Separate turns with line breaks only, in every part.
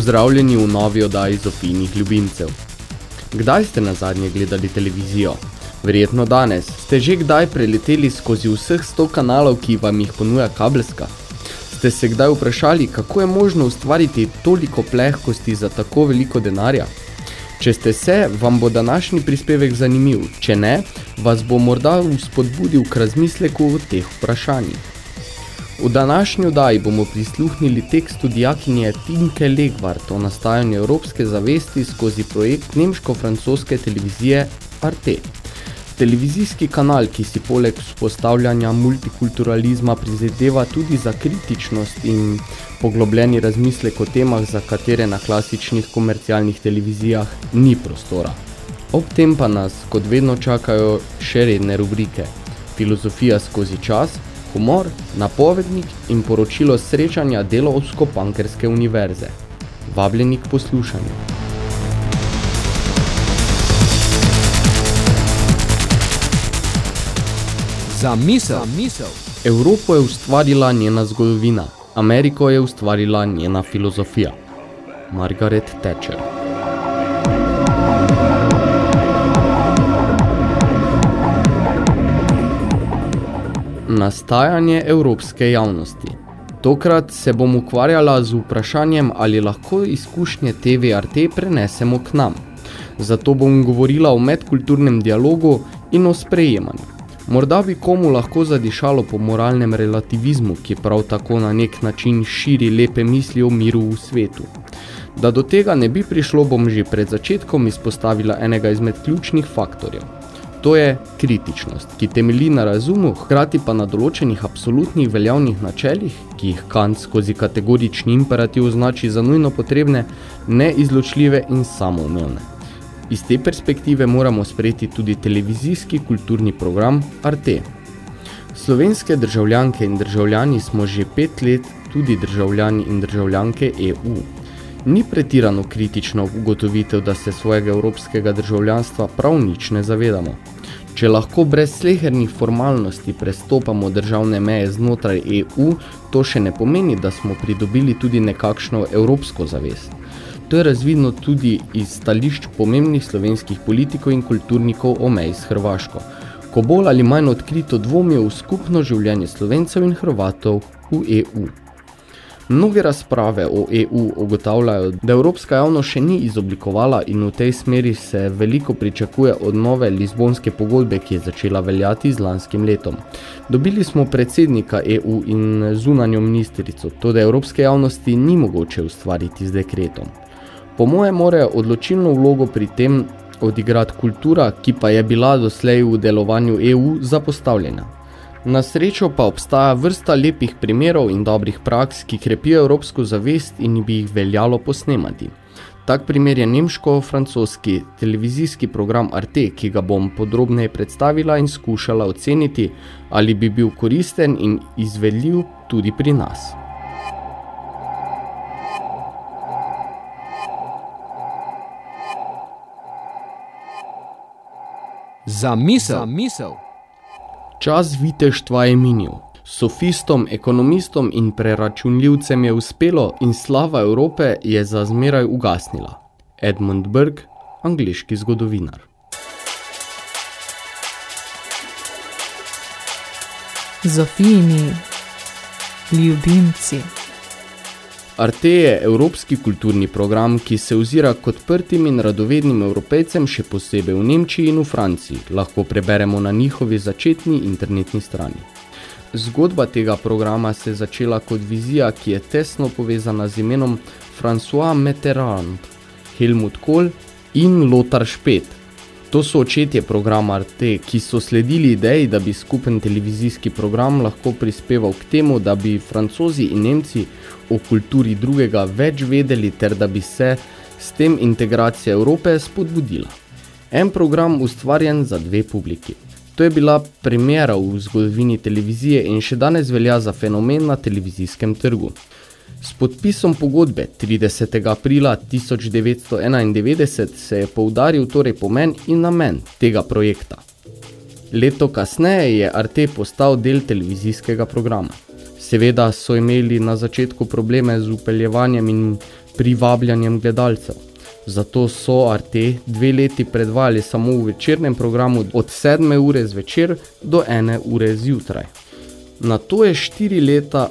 Pozdravljeni v novi oddaji Zofijnih ljubimcev. Kdaj ste na zadnje gledali televizijo? Verjetno danes. Ste že kdaj preleteli skozi vseh 100 kanalov, ki vam jih ponuja kabelska? Ste se kdaj vprašali, kako je možno ustvariti toliko plehkosti za tako veliko denarja? Če ste se, vam bo današnji prispevek zanimiv, če ne, vas bo morda spodbudil k razmisleku o teh vprašanjih. V današnji oddaji bomo prisluhnili tekstu dijakinje Tinke Legvart o nastajanju evropske zavesti skozi projekt nemško-francoske televizije Arte. Televizijski kanal, ki si poleg vzpostavljanja multikulturalizma prizadeva tudi za kritičnost in poglobljeni razmislek o temah, za katere na klasičnih komercialnih televizijah ni prostora. Ob tem pa nas, kot vedno, čakajo še redne rubrike. Filozofija skozi čas, humor, napovednik in poročilo srečanja delovsko-pankerske univerze. Vabljeni k poslušanju.
Za misel. Za misel.
Evropo je ustvarila njena zgodovina, Ameriko je ustvarila njena filozofija. Margaret Thatcher Nastajanje evropske javnosti Tokrat se bom ukvarjala z vprašanjem, ali lahko izkušnje TVRT prenesemo k nam. Zato bom govorila o medkulturnem dialogu in o sprejemanju. Morda bi komu lahko zadišalo po moralnem relativizmu, ki prav tako na nek način širi lepe misli o miru v svetu. Da do tega ne bi prišlo, bom že pred začetkom izpostavila enega izmed ključnih faktorjev. To je kritičnost, ki temelji na razumu, hkrati pa na določenih absolutnih veljavnih načelih, ki jih Kant skozi kategorični imperativ označi za nujno potrebne, neizločljive in samoumevne. Iz te perspektive moramo sprejeti tudi televizijski kulturni program Arte. Slovenske državljanke in državljani smo že pet let tudi državljani in državljanke EU. Ni pretirano kritično ugotovitev, da se svojega evropskega državljanstva prav nič ne zavedamo. Če lahko brez slehernih formalnosti prestopamo državne meje znotraj EU, to še ne pomeni, da smo pridobili tudi nekakšno evropsko zavest. To je razvidno tudi iz stališč pomembnih slovenskih politikov in kulturnikov o meji s Hrvaško, ko bolj ali manj odkrito dvomijo v skupno življenje Slovencev in Hrvatov v EU. Mnoge razprave o EU ugotavljajo, da Evropska javnost še ni izoblikovala in v tej smeri se veliko pričakuje od nove Lizbonske pogodbe, ki je začela veljati z lanskim letom. Dobili smo predsednika EU in zunanjo ministrico, to da Evropske javnosti ni mogoče ustvariti z dekretom. Po moje more odločilno vlogo pri tem odigrati kultura, ki pa je bila doslej v delovanju EU zapostavljena. Na srečo pa obstaja vrsta lepih primerov in dobrih praks, ki krepijo evropsko zavest in bi jih veljalo posnemati. Tak primer je nemško-francoski televizijski program Arte, ki ga bom podrobneje predstavila in skušala oceniti, ali bi bil koristen in izvedljiv tudi pri nas.
Za misel. Za misel.
Čas viteštva je minil. Sofistom, ekonomistom in preračunljivcem je uspelo in slava Evrope je za zmeraj ugasnila. Edmund Burke, angliški zgodovinar.
Zofini, ljubimci.
Arte je evropski kulturni program, ki se ozira kot prtim in radovednim evropejcem še posebej v Nemčiji in v Franciji, lahko preberemo na njihovi začetni internetni strani. Zgodba tega programa se je začela kot vizija, ki je tesno povezana z imenom François Mitterrand, Helmut Kohl in Lothar Speth. To so očetje programa Arte, ki so sledili ideji, da bi skupen televizijski program lahko prispeval k temu, da bi francozi in nemci o kulturi drugega več vedeli ter da bi se s tem integracija Evrope spodbudila. En program ustvarjen za dve publiki. To je bila premjera v zgodovini televizije in še danes velja za fenomen na televizijskem trgu. S podpisom pogodbe 30. aprila 1991 se je poudaril torej pomen in namen tega projekta. Leto kasneje je Arte postal del televizijskega programa. Seveda so imeli na začetku probleme z upeljevanjem in privabljanjem gledalcev. Zato so Arte dve leti predvali samo v večernem programu od 7 ure zvečer do 1 ure zjutraj. Na to je štiri leta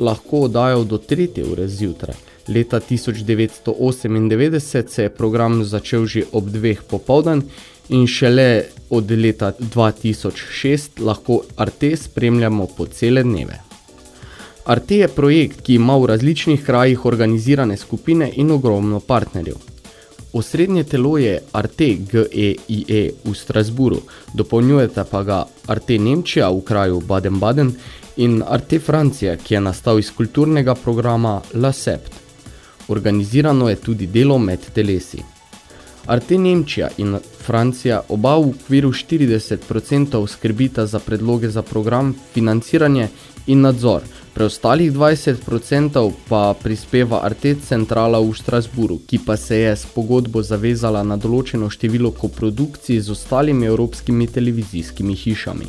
lahko odajal do 3 ure zjutraj. Leta 1998 se je program začel že ob dveh popoldan in šele od leta 2006 lahko Arte spremljamo po cele dneve. Arte je projekt, ki ima v različnih krajih organizirane skupine in ogromno partnerjev. Osrednje telo je Arte GEIE v Strasburu, dopolnjujete pa ga Arte Nemčija v kraju Baden-Baden in Arte Francija, ki je nastal iz kulturnega programa La Sept. Organizirano je tudi delo med telesi. Arte Nemčija in Francija oba v okviru 40% skrbita za predloge za program, financiranje in nadzor, Preostalih 20% pa prispeva Arte Centrala v Strasburu, ki pa se je s pogodbo zavezala na določeno število koprodukcij z ostalimi evropskimi televizijskimi hišami.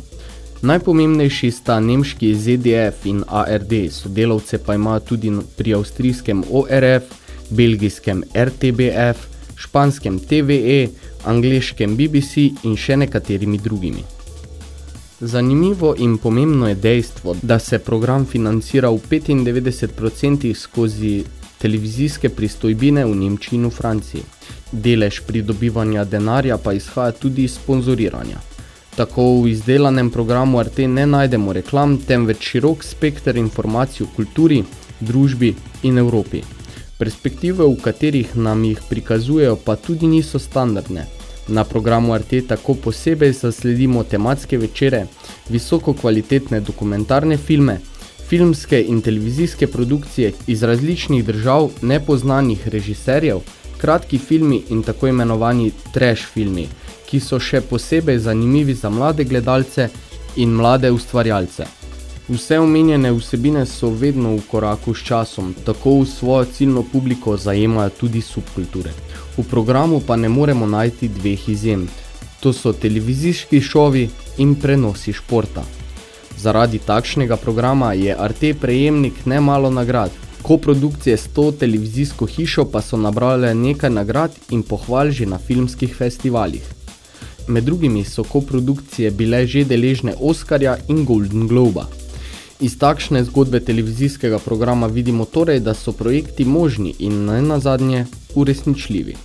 Najpomembnejši sta nemški ZDF in ARD, sodelavce pa ima tudi pri avstrijskem ORF, belgijskem RTBF, španskem TVE, angleškem BBC in še nekaterimi drugimi. Zanimivo in pomembno je dejstvo, da se program financira v 95% skozi televizijske pristojbine v Nemčiji in v Franciji. Delež pridobivanja denarja pa izhaja tudi iz sponzoriranja. Tako v izdelanem programu RT ne najdemo reklam, temveč širok spekter informacij o kulturi, družbi in Evropi. Perspektive, v katerih nam jih prikazujejo, pa tudi niso standardne. Na programu RT tako posebej zasledimo tematske večere, visoko kvalitetne dokumentarne filme, filmske in televizijske produkcije iz različnih držav nepoznanih režiserjev, kratki filmi in tako imenovani trash filmi, ki so še posebej zanimivi za mlade gledalce in mlade ustvarjalce. Vse omenjene vsebine so vedno v koraku s časom, tako v svojo ciljno publiko zajemajo tudi subkulture. V programu pa ne moremo najti dveh izjem. To so televizijski šovi in prenosi športa. Zaradi takšnega programa je Arte prejemnik nemalo nagrad. Koprodukcije s to televizijsko hišo pa so nabrale nekaj nagrad in pohval že na filmskih festivalih. Med drugimi so koprodukcije bile že deležne Oscarja in Golden Globa. Iz takšne zgodbe televizijskega programa vidimo torej, da so projekti možni in ne nazadnje uresničljivi.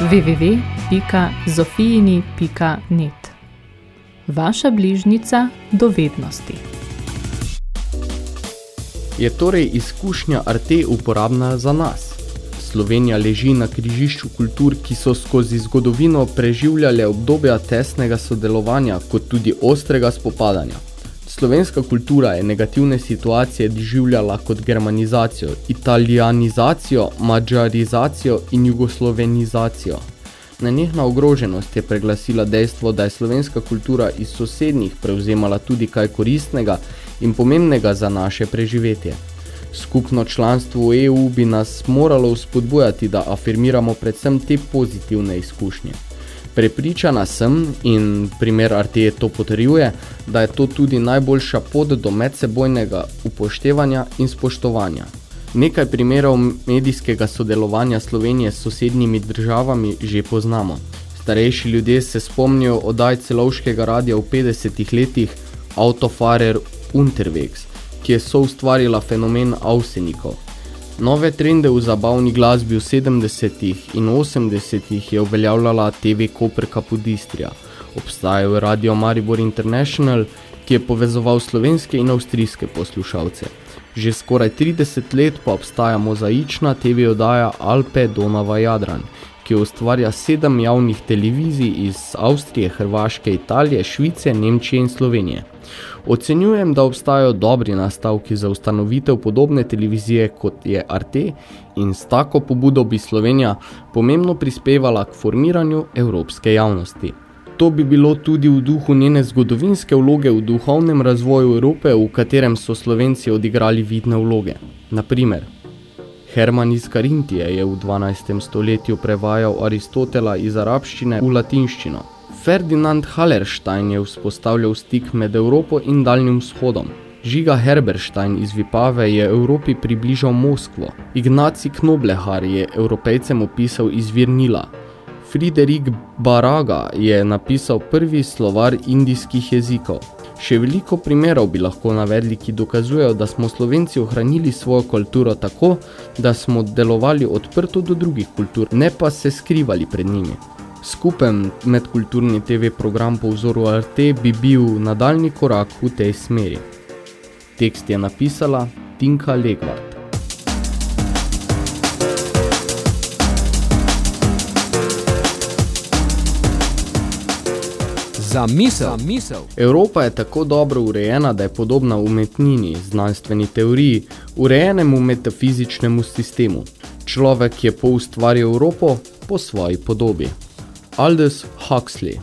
www.zofijini.net Vaša bližnica dovednosti.
Je torej izkušnja Arte uporabna za nas? Slovenija leži na križišču kultur, ki so skozi zgodovino preživljale obdobja tesnega sodelovanja kot tudi ostrega spopadanja. Slovenska kultura je negativne situacije doživljala kot germanizacijo, italijanizacijo, mađarizacijo in jugoslovenizacijo. Nenehna ogroženost je preglasila dejstvo, da je slovenska kultura iz sosednjih prevzemala tudi kaj koristnega in pomembnega za naše preživetje. Skupno članstvo v EU bi nas moralo vzpodbujati, da afirmiramo predvsem te pozitivne izkušnje. Prepričana sem, in primer Arteje to potrjuje, da je to tudi najboljša pot do medsebojnega upoštevanja in spoštovanja. Nekaj primerov medijskega sodelovanja Slovenije s sosednjimi državami že poznamo. Starejši ljudje se spomnijo odaj celovškega radia v 50 letih Autofarer Unterwegs, ki je soustvarila fenomen avsenikov. Nove trende v zabavni glasbi v 70 in 80 je uveljavljala TV Koper Kapodistrija. Obstajajo Radio Maribor International, ki je povezoval slovenske in avstrijske poslušalce. Že skoraj 30 let pa obstaja mozaična TV oddaja Alpe Donava Jadran, ki ustvarja sedem javnih televizij iz Avstrije, Hrvaške, Italije, Švice, Nemčije in Slovenije. Ocenjujem, da obstajajo dobri nastavki za ustanovitev podobne televizije kot je Arte in s tako pobudo bi Slovenija pomembno prispevala k formiranju evropske javnosti. To bi bilo tudi v duhu njene zgodovinske vloge v duhovnem razvoju Evrope, v katerem so Slovenci odigrali vidne vloge. Naprimer, Herman iz Karintije je v 12. stoletju prevajal Aristotela iz arabščine v latinščino. Ferdinand Hallerstein je vzpostavljal stik med Evropo in Daljnim vzhodom. Žiga Herberstein iz Vipave je Evropi približal Moskvo. Ignaci Knoblehar je evropejcem opisal izvir Nila. Friderik Baraga je napisal prvi slovar indijskih jezikov. Še veliko primerov bi lahko navedli, ki dokazujejo, da smo Slovenci ohranili svojo kulturo tako, da smo delovali odprto do drugih kultur, ne pa se skrivali pred njimi. Skupen medkulturni TV program po vzoru RT bi bil nadaljni korak v tej smeri. Tekst je napisala Tinka Legvart.
Za misel. Za misel.
Evropa je tako dobro urejena, da je podobna umetnini, znanstveni teoriji, urejenemu metafizičnemu sistemu. Človek je poustvaril Evropo po svoji podobi. Aldous Huxley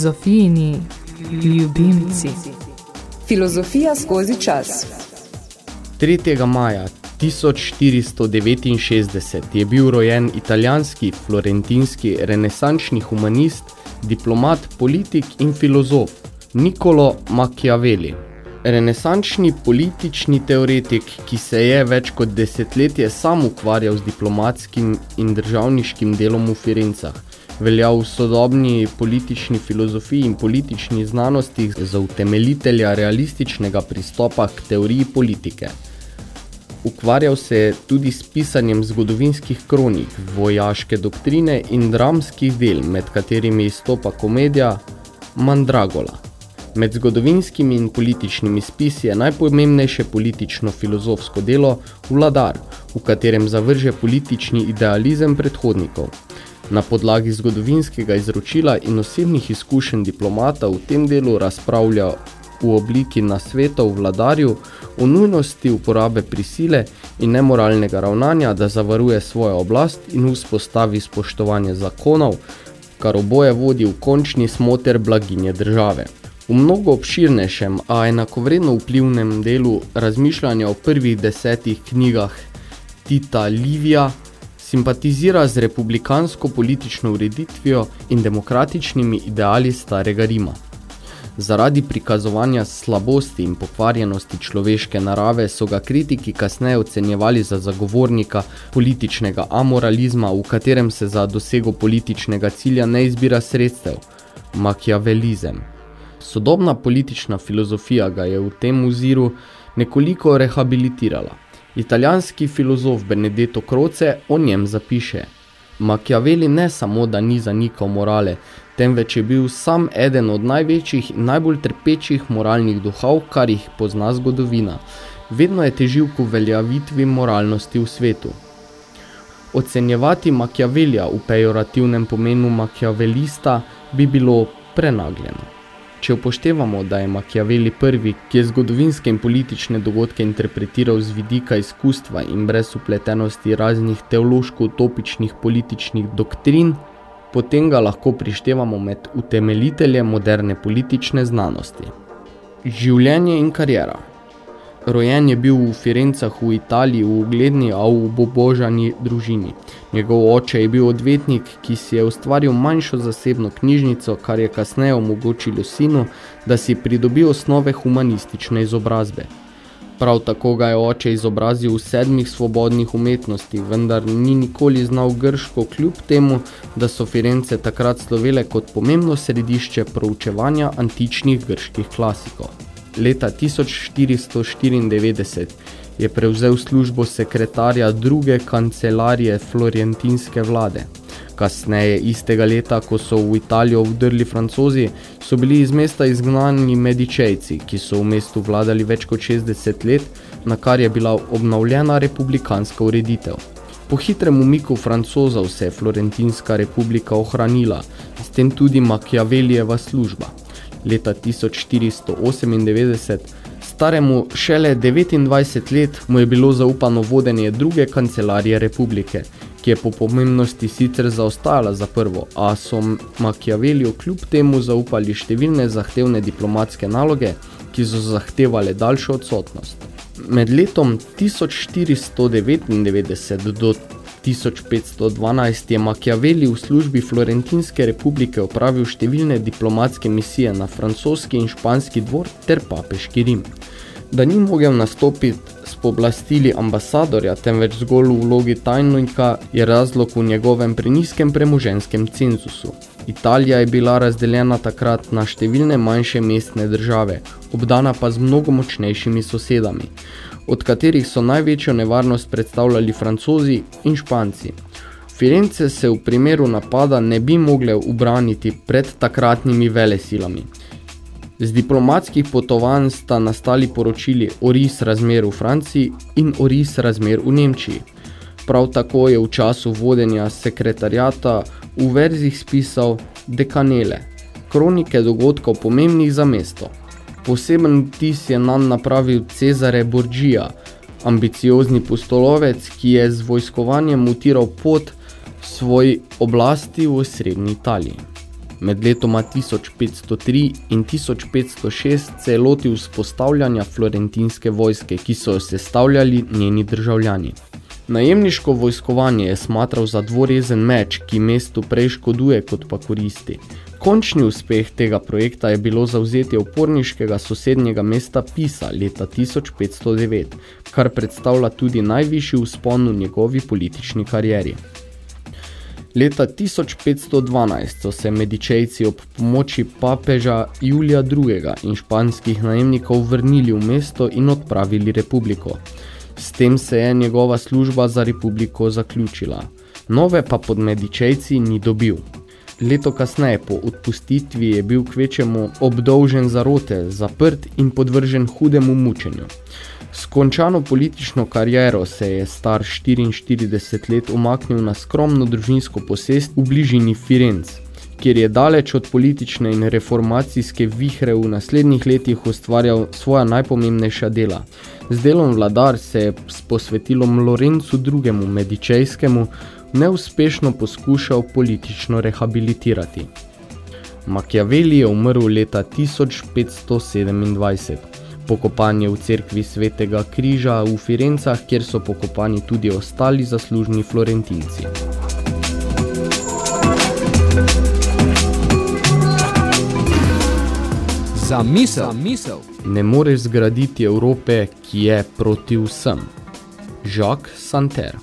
Zofijini ljubimci.
Filozofija skozi čas.
3. maja 1469 je bil rojen italijanski florentinski renesančni humanist, diplomat, politik in filozof Nicolo Machiavelli. Renesančni politični teoretik, ki se je več kot desetletje sam ukvarjal z diplomatskim in državniškim delom v Firencah, veljal v sodobni politični filozofiji in politični znanosti za utemeljitelja realističnega pristopa k teoriji politike. Ukvarjal se je tudi s pisanjem zgodovinskih kronik, vojaške doktrine in dramskih del, med katerimi izstopa komedija Mandragola. Med zgodovinskimi in političnimi spisi je najpomembnejše politično-filozofsko delo Vladar, v katerem zavrže politični idealizem predhodnikov. Na podlagi zgodovinskega izročila in osebnih izkušenj diplomata v tem delu razpravlja v obliki nasvetov vladarju o nujnosti uporabe prisile in nemoralnega ravnanja, da zavaruje svojo oblast in vzpostavi spoštovanje zakonov, kar oboje vodi v končni smoter blaginje države. V mnogo obširnejšem, a enakovredno vplivnem delu razmišljanja o prvih desetih knjigah Tita Livija simpatizira z republikansko politično ureditvijo in demokratičnimi ideali starega Rima. Zaradi prikazovanja slabosti in pokvarjenosti človeške narave so ga kritiki kasneje ocenjevali za zagovornika političnega amoralizma, v katerem se za dosego političnega cilja ne izbira sredstev, makiavelizem. Sodobna politična filozofija ga je v tem oziru nekoliko rehabilitirala. Italijanski filozof Benedetto Croce o njem zapiše Machiavelli ne samo, da ni zanikal morale, temveč je bil sam eden od največjih in najbolj trpečih moralnih duhov, kar jih pozna zgodovina. Vedno je težil k uveljavitvi moralnosti v svetu. Ocenjevati Machiavellija v pejorativnem pomenu Machiavellista bi bilo prenagljeno. Če upoštevamo, da je Machiavelli prvi, ki je zgodovinske in politične dogodke interpretiral z vidika izkustva in brez upletenosti raznih teološko-utopičnih političnih doktrin, potem ga lahko prištevamo med utemeljitelje moderne politične znanosti. Življenje in karijera Rojen je bil v Firencah v Italiji v ugledni, a v bobožani družini. Njegov oče je bil odvetnik, ki si je ustvaril manjšo zasebno knjižnico, kar je kasneje omogočilo sinu, da si pridobi osnove humanistične izobrazbe. Prav tako ga je oče izobrazil v sedmih svobodnih umetnosti, vendar ni nikoli znal grško kljub temu, da so Firence takrat slovele kot pomembno središče proučevanja antičnih grških klasikov leta 1494 je prevzel službo sekretarja druge kancelarije florentinske vlade. Kasneje istega leta, ko so v Italijo vdrli francozi, so bili iz mesta izgnani medičejci, ki so v mestu vladali več kot 60 let, na kar je bila obnovljena republikanska ureditev. Po hitrem umiku francozov se je Florentinska republika ohranila, s tem tudi Machiavellijeva služba leta 1498, staremu šele 29 let mu je bilo zaupano vodenje druge kancelarije republike, ki je po pomembnosti sicer zaostajala za prvo, a so Machiavelliju kljub temu zaupali številne zahtevne diplomatske naloge, ki so zahtevale daljšo odsotnost. Med letom 1499 do 1512 je Machiavelli v službi Florentinske republike opravil številne diplomatske misije na francoski in španski dvor ter papeški Rim. Da ni mogel nastopiti s poblastili ambasadorja, temveč zgolj v vlogi tajnika, je razlog v njegovem preniskem premoženskem cenzusu. Italija je bila razdeljena takrat na številne manjše mestne države, obdana pa z mnogo močnejšimi sosedami od katerih so največjo nevarnost predstavljali francozi in španci. Firence se v primeru napada ne bi mogle ubraniti pred takratnimi velesilami. Z diplomatskih potovanj sta nastali poročili o ris razmer v Franciji in o ris razmer v Nemčiji. Prav tako je v času vodenja sekretarjata v verzih spisal dekanele, kronike dogodkov pomembnih za mesto. Poseben tis je nam napravil Cezare Borgia, ambiciozni postolovec, ki je z vojskovanjem mutiral pot svoj oblasti v srednji Italiji. Med letoma 1503 in 1506 se je lotil vzpostavljanja florentinske vojske, ki so jo sestavljali njeni državljani. Najemniško vojskovanje je smatral za dvorezen meč, ki mestu prej škoduje kot pa koristi. Končni uspeh tega projekta je bilo zauzetje uporniškega sosednjega mesta Pisa leta 1509, kar predstavlja tudi najvišji vzpon v njegovi politični karieri. Leta 1512 so se medičejci ob pomoči papeža Julija II. in španskih najemnikov vrnili v mesto in odpravili republiko. S tem se je njegova služba za republiko zaključila. Nove pa pod medičejci ni dobil. Leto kasneje po odpustitvi je bil kvečemu obdolžen zarote, zaprt in podvržen hudemu mučenju. S končano politično kariero se je star 44 let umaknil na skromno družinsko posest v bližini Firenc, kjer je daleč od politične in reformacijske vihre v naslednjih letih ustvarjal svoja najpomembnejša dela. Z delom vladar se je s posvetilom Lorencu II. Medičejskemu neuspešno poskušal politično rehabilitirati. Machiavelli je umrl leta 1527. Pokopan je v cerkvi svetega križa v Firencah, kjer so pokopani tudi ostali zaslužni florentinci.
Za misel. Za misel.
Ne moreš zgraditi Evrope, ki je proti vsem. Jacques Santer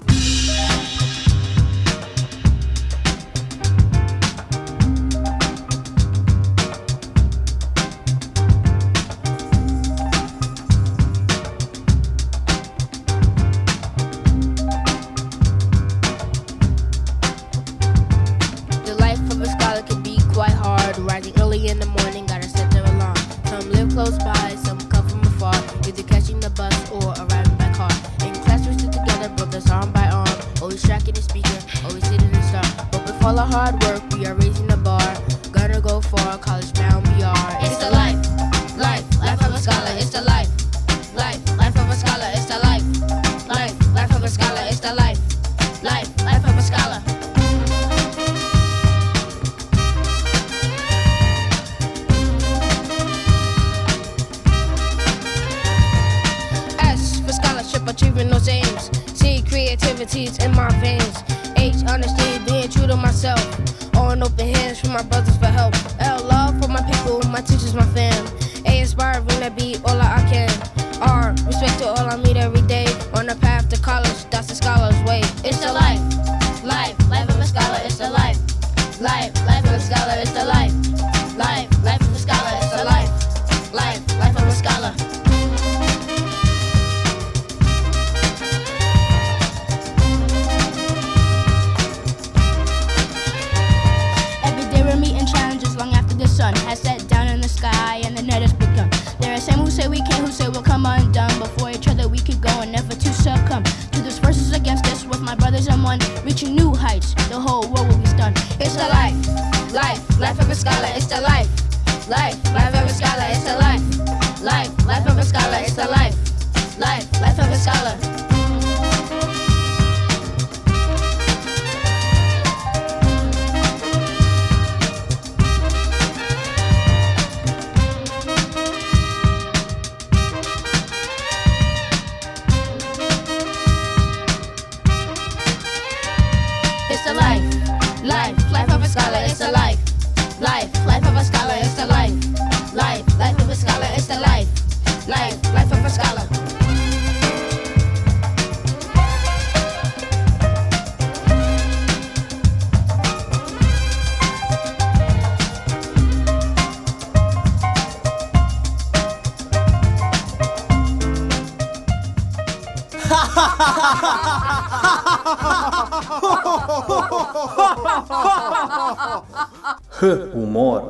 H.
Humor.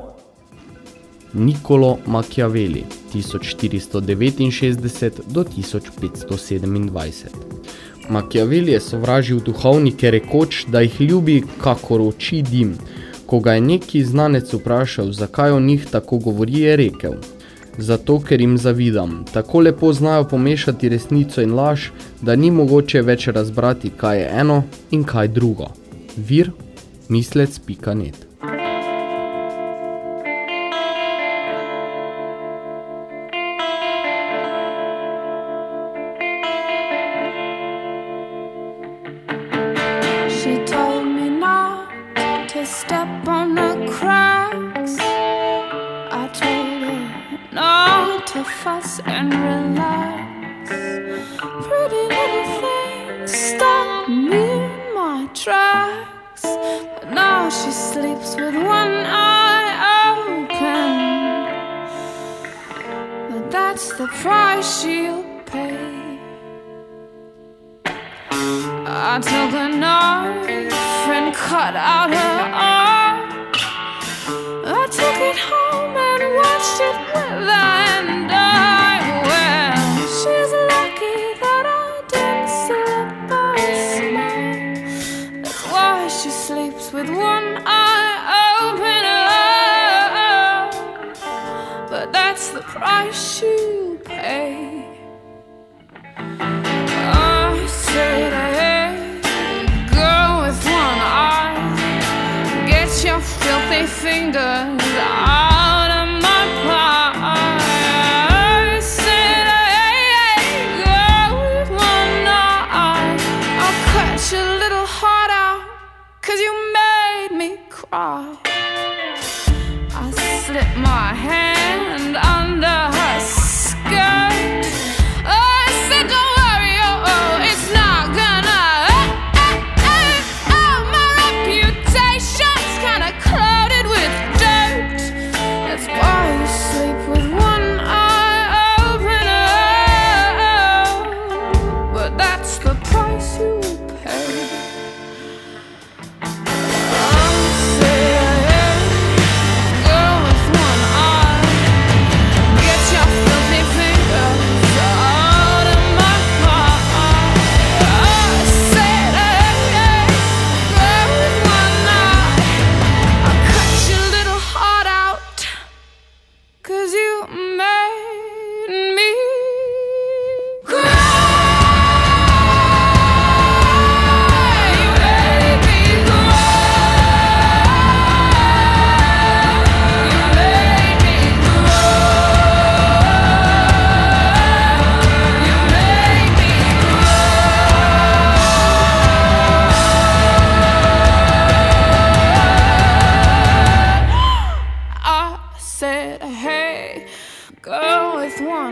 Niccolo Machiavelli 1469 do 1527. Machiavelli je sovražil duhovnike rekoč, da jih ljubi kakor oči dim. Ko ga je neki znanec vprašal, zakaj o njih tako govori, je rekel. Zato, ker jim zavidam. Tako lepo znajo pomešati resnico in laž, da ni mogoče več razbrati, kaj je eno in kaj drugo. Vir mislec.net
My fingers. I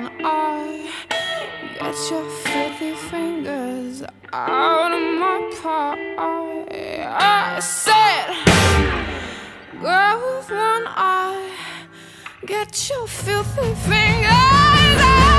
one eye, get your filthy fingers out of my pie. I said, girl with one eye, get your filthy fingers out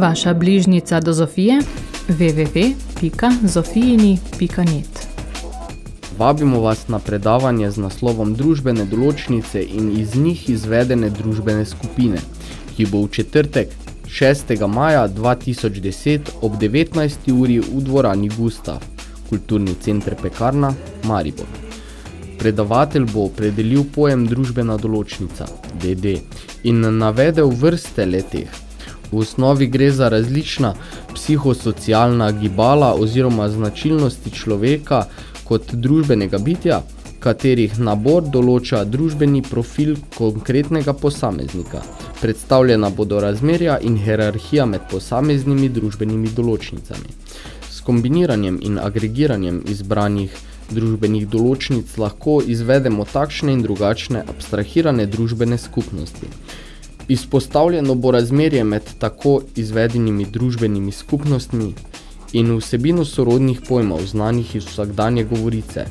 Vaša bližnica do Zofije www.zofijini.net
Vabimo vas na predavanje z naslovom Družbene določnice in iz njih izvedene družbene skupine, ki bo v četrtek 6. maja 2010 ob 19. uri v dvorani Gustav, kulturni center Pekarna, Maribor. Predavatelj bo opredelil pojem družbena določnica, DD, in navedel vrste leteh. V osnovi gre za različna psihosocialna gibala oziroma značilnosti človeka kot družbenega bitja, katerih nabor določa družbeni profil konkretnega posameznika. Predstavljena bodo razmerja in hierarhija med posameznimi družbenimi določnicami. S kombiniranjem in agregiranjem izbranih družbenih določnic lahko izvedemo takšne in drugačne abstrahirane družbene skupnosti. Izpostavljeno bo razmerje med tako izvedenimi družbenimi skupnostmi in vsebino sorodnih pojmov znanih iz vsakdanje govorice.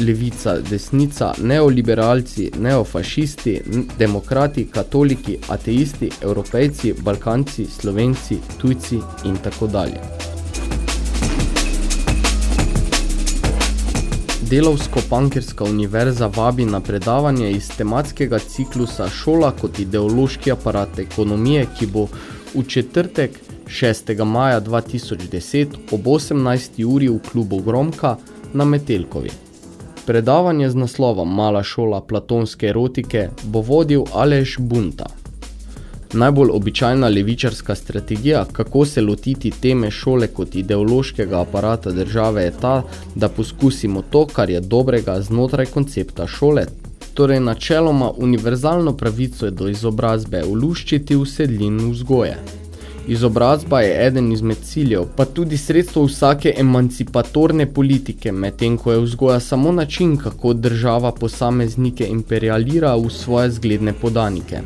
Levica, desnica, neoliberalci, neofašisti, demokrati, katoliki, ateisti, evropejci, balkanci, slovenci, tujci in tako dalje. Delovsko-pankerska univerza vabi na predavanje iz tematskega ciklusa Šola kot ideološki aparat ekonomije, ki bo v četrtek 6. maja 2010 ob 18. uri v klubu Gromka na Metelkovi. Predavanje z naslovom Mala šola platonske erotike bo vodil Aleš Bunta. Najbolj običajna levičarska strategija, kako se lotiti teme šole kot ideološkega aparata države je ta, da poskusimo to, kar je dobrega znotraj koncepta šole, torej načeloma univerzalno pravico do izobrazbe uluščiti v sedlin vzgoje. Izobrazba je eden izmed ciljev, pa tudi sredstvo vsake emancipatorne politike, medtem ko je vzgoja samo način, kako država posameznike imperialira v svoje zgledne podanike.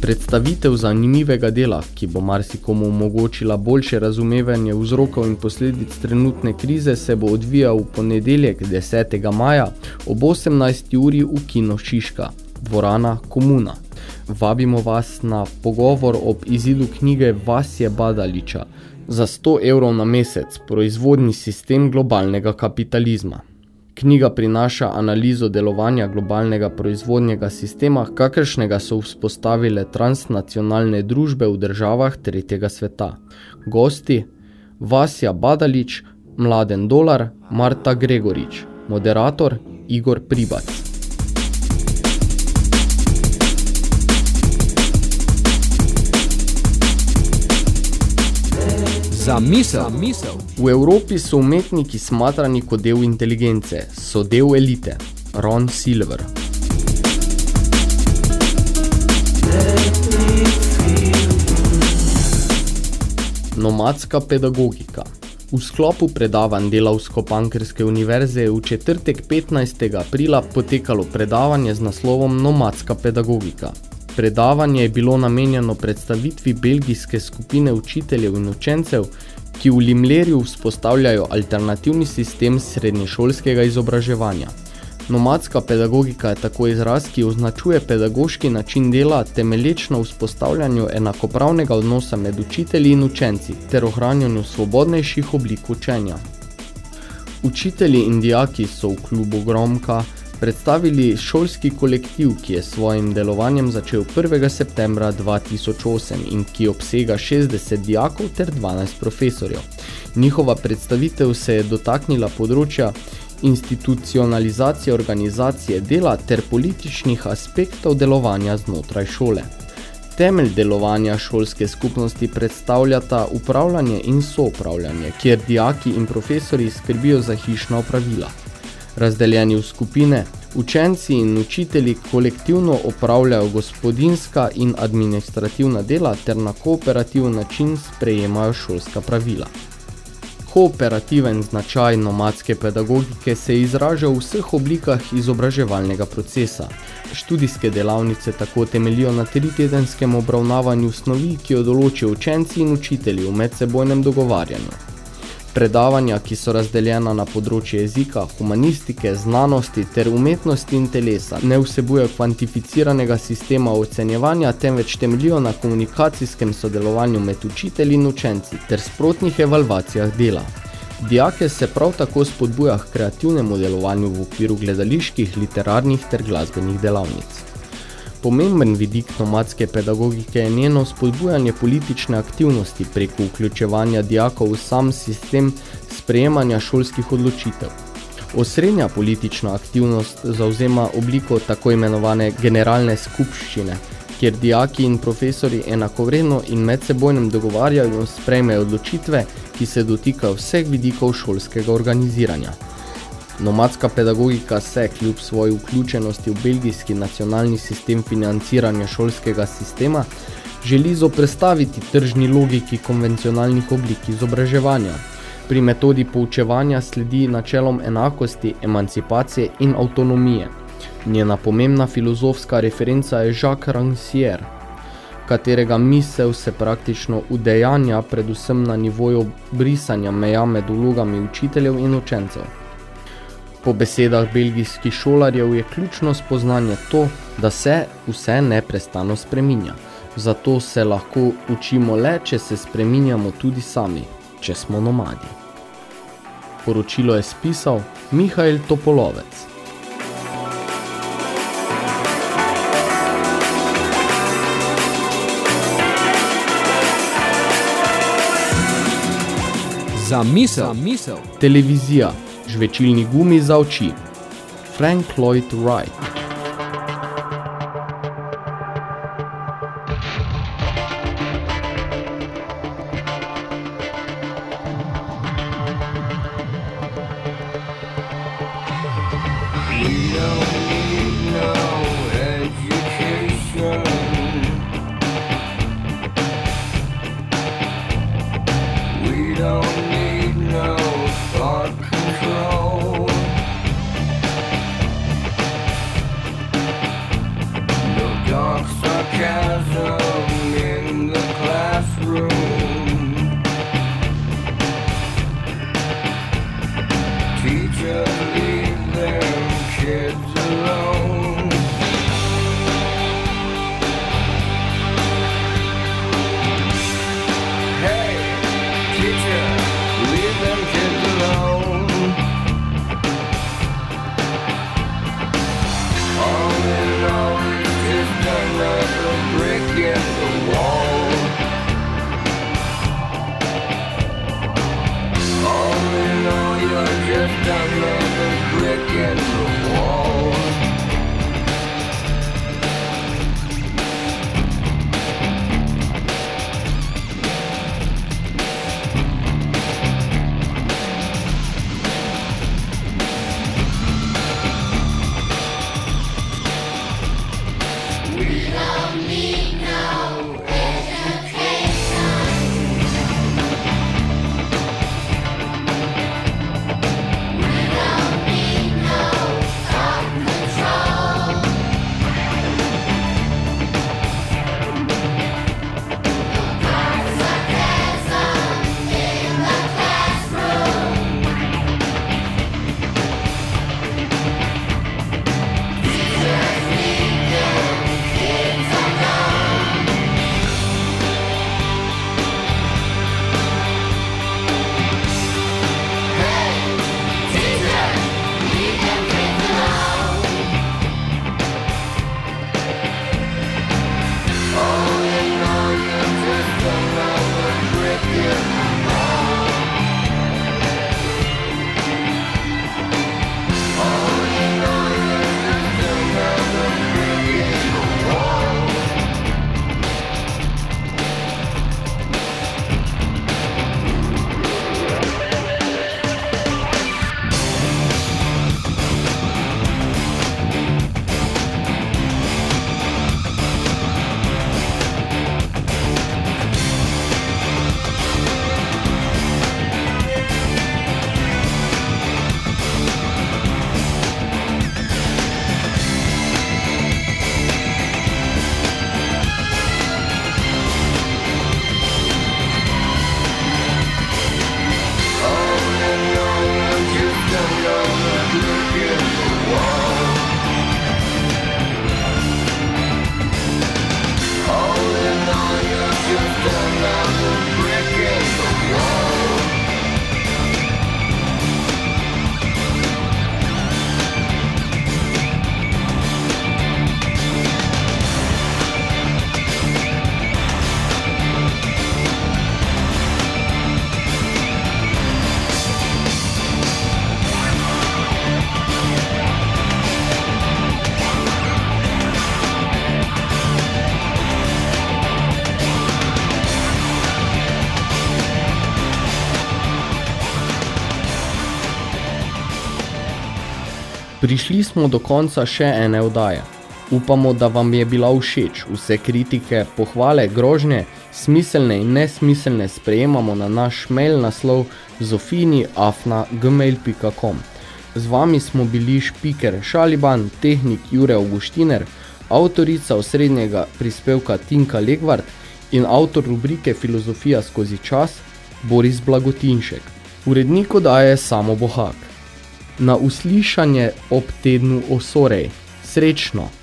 Predstavitev zanimivega dela, ki bo marsikomu omogočila boljše razumevanje vzrokov in posledic trenutne krize, se bo odvijal v ponedeljek 10. maja ob 18. uri v Kino Šiška, dvorana Komuna. Vabimo vas na pogovor ob izidu knjige Vasje Badaliča za 100 evrov na mesec, proizvodni sistem globalnega kapitalizma. Knjiga prinaša analizo delovanja globalnega proizvodnjega sistema, kakršnega so vzpostavile transnacionalne družbe v državah tretjega sveta. Gosti Vasja Badalič, Mladen Dolar, Marta Gregorič, moderator Igor Pribac.
Za misel. Za misel.
V Evropi so umetniki smatrani kot del inteligence, so del elite. Ron Silver. Nomadska pedagogika. V sklopu predavanj Delavsko-Pankrske univerze je v četrtek 15. aprila potekalo predavanje z naslovom Nomadska pedagogika. Predavanje je bilo namenjeno predstavitvi belgijske skupine učiteljev in učencev, ki v Limlerju vzpostavljajo alternativni sistem srednješolskega izobraževanja. Nomadska pedagogika je tako izraz, ki označuje pedagoški način dela temelječ na vzpostavljanju enakopravnega odnosa med učitelji in učenci ter ohranjanju svobodnejših oblik učenja. Učitelji in dijaki so v klubu Gromka predstavili šolski kolektiv, ki je svojim delovanjem začel 1. septembra 2008 in ki obsega 60 dijakov ter 12 profesorjev. Njihova predstavitev se je dotaknila področja institucionalizacije organizacije dela ter političnih aspektov delovanja znotraj šole. Temelj delovanja šolske skupnosti predstavljata upravljanje in soupravljanje, kjer dijaki in profesori skrbijo za hišna opravila. Razdeljeni v skupine, učenci in učitelji kolektivno opravljajo gospodinska in administrativna dela ter na kooperativen način sprejemajo šolska pravila. Kooperativen značaj nomadske pedagogike se izraža v vseh oblikah izobraževalnega procesa. Študijske delavnice tako temeljijo na tritedenskem obravnavanju snovi, ki jo določijo učenci in učitelji v medsebojnem dogovarjanju. Predavanja, ki so razdeljena na področje jezika, humanistike, znanosti ter umetnosti in telesa, ne vsebujejo kvantificiranega sistema ocenjevanja, temveč temeljijo na komunikacijskem sodelovanju med učitelji in učenci ter sprotnih evalvacijah dela. Dijake se prav tako spodbuja k kreativnemu delovanju v okviru gledaliških, literarnih ter glasbenih delavnic. Pomemben vidik nomadske pedagogike je njeno spodbujanje politične aktivnosti preko vključevanja dijakov v sam sistem sprejemanja šolskih odločitev. Osrednja politična aktivnost zauzema obliko tako imenovane generalne skupščine, kjer dijaki in profesori enakovredno in medsebojnem dogovarjajo in sprejmejo odločitve, ki se dotikajo vseh vidikov šolskega organiziranja. Nomadska pedagogika se, kljub svoji vključenosti v belgijski nacionalni sistem financiranja šolskega sistema, želi zoprestaviti tržni logiki konvencionalnih oblik izobraževanja. Pri metodi poučevanja sledi načelom enakosti, emancipacije in avtonomije. Njena pomembna filozofska referenca je Jacques Rancière, katerega misel se praktično udejanja predvsem na nivoju brisanja meja med vlogami učiteljev in učencev. Po besedah belgijskih šolarjev je ključno spoznanje to, da se vse neprestano spreminja. Zato se lahko učimo le, če se spreminjamo tudi sami, če smo nomadi. Poročilo je spisal Mihajl Topolovec.
Za misel. Za misel.
Televizija. Žvečilni gumi za oči. Frank Lloyd Wright. Prišli smo do konca še ene vdaje. Upamo, da vam je bila všeč. Vse kritike, pohvale, grožnje, smiselne in nesmiselne sprejemamo na naš mail naslov zofini.afna.gmail.com Z vami smo bili špiker Šaliban, tehnik Jure Augustiner, avtorica osrednjega prispevka Tinka Legvard in avtor rubrike Filozofija skozi čas Boris Blagotinšek. Urednik odaje Samo Bohak na uslišanje ob tednu Osorej. Srečno!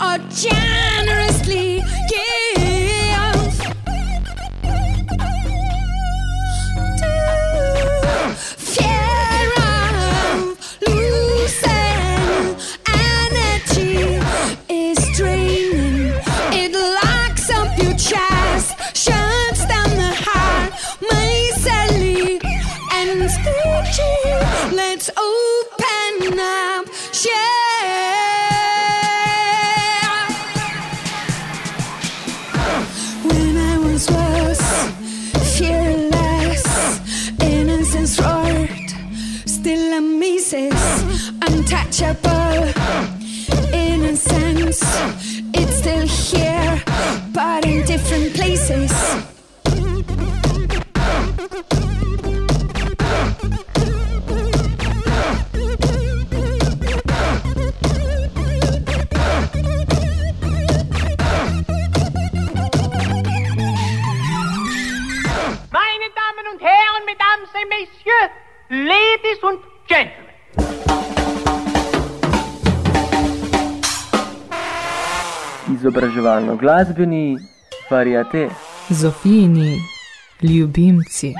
a chance. untouchable. Innocence, it's still here, but in different places.
Meine Damen und Herren, Mesdames et Messieurs, Ladies und
izobraževalno-glasbeni variate.
Zofijini ljubimci.